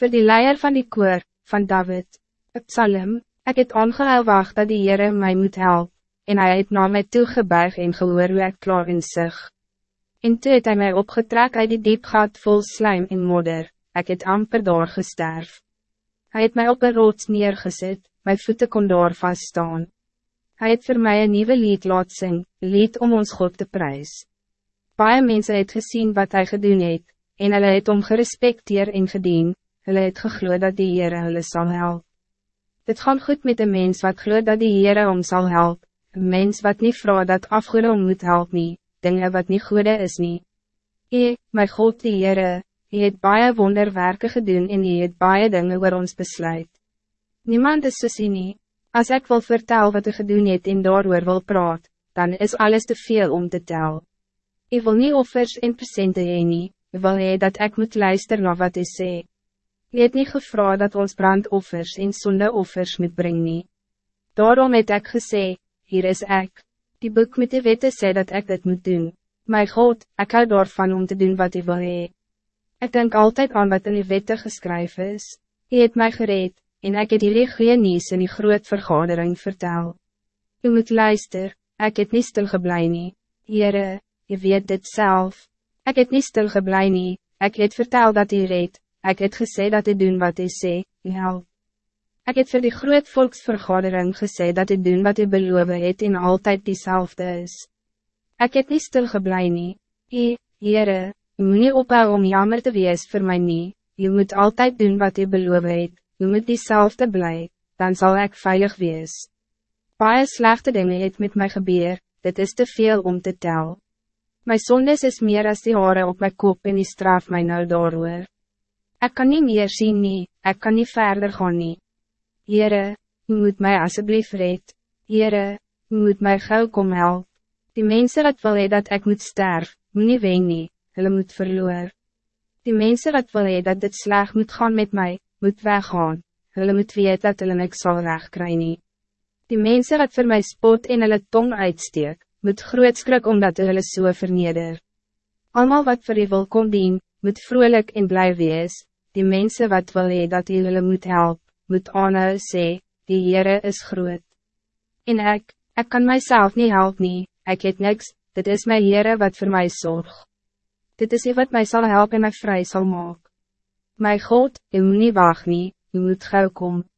Voor die leier van die koor, van David, het Psalm, ik het ongehou wacht dat die Heere mij moet helpen, en hij het na my toegebuig en gehoor hoe ek klaar in sig. En toe het hy my opgetrek uit die diep gat vol slijm en modder, ik het amper daar gesterf. Hij het mij op een rots neergezet, mijn voeten kon daar vaststaan. Hij het voor mij een nieuwe lied laat sing, lied om ons God te prijs. Baie mense het gezien wat hij gedoen het, en hulle het om gerespecteer en gedien, hulle het geglo dat die Heere hulle sal help. Dit gaan goed met een mens wat glo dat die Heere om sal help, een mens wat niet vrouw dat afgoede om moet help nie, dinge wat niet goede is nie. E, my God die Heere, Hy het baie wonderwerke gedoen en hy het baie dinge oor ons besluit. Niemand is soos nie. As ek wil vertel wat hy gedoen het en daaroor wil praat, dan is alles te veel om te tel. Hy wil nie offers en presente heen nie, hy wil hy dat ik moet luisteren naar wat hy sê. Hy het nie gevra dat ons brandoffers en sondeoffers moet brengen. nie. Daarom het ek gesê, hier is ik. Die boek met de wette sê dat ik dit moet doen. My God, ek hou daarvan om te doen wat hy wil hee. Ik denk altijd aan wat in die wette geschreven is. Hij het mij gereed, en ik het hierdie goeie nieuws in die groot vergadering vertel. U moet luister, ik het niet stilgeblij nie. Heere, je weet dit zelf. Ik het niet stilgeblij nie, ik het vertel dat hij reed, ik het gesê dat hij doen wat hij sê, u help. Ik het voor die groot volksvergadering gesê dat hij doen wat hij beloof het en altijd diezelfde is. Ik het niet stilgeblij nie, He, Heere, Je moet niet ophou om jammer te wees voor mij niet. Je moet altijd doen wat je beloof het. Je moet diezelfde blij, dan zal ik veilig wees. Paie slechte dingen het met mij gebeur, dit is te veel om te tel. Mijn zondes is meer als die haren op mijn kop en die straf mij nou doorhoor. Ik kan niet meer zien nie, ik kan niet verder gaan nie. Heere, u moet mij alsjeblieft red. Heere, u moet mij gauw kom help. Die mensen wat wil dat ik moet sterven, moet niet ween nie hulle moet verloor. Die mensen wat wil dat dit sleg moet gaan met mij, moet weggaan, hulle moet weet dat hulle niks sal kry nie. Die mensen wat voor mij spot en hulle tong uitsteek, moet groot skrik omdat hulle so verneder. Almal wat vir die wil kom dien, moet vrolijk en blij wees, die mensen wat wil hee dat die hulle moet help, moet aanhou sê, die Heere is groot. En ik, ik kan mijzelf niet help nie, ik het niks, dit is mijn Heere wat voor mij zorgt dit is wat mij zal helpen en mij vrij zal maken. Mijn God, je moet niet wachten, je moet gauw komen.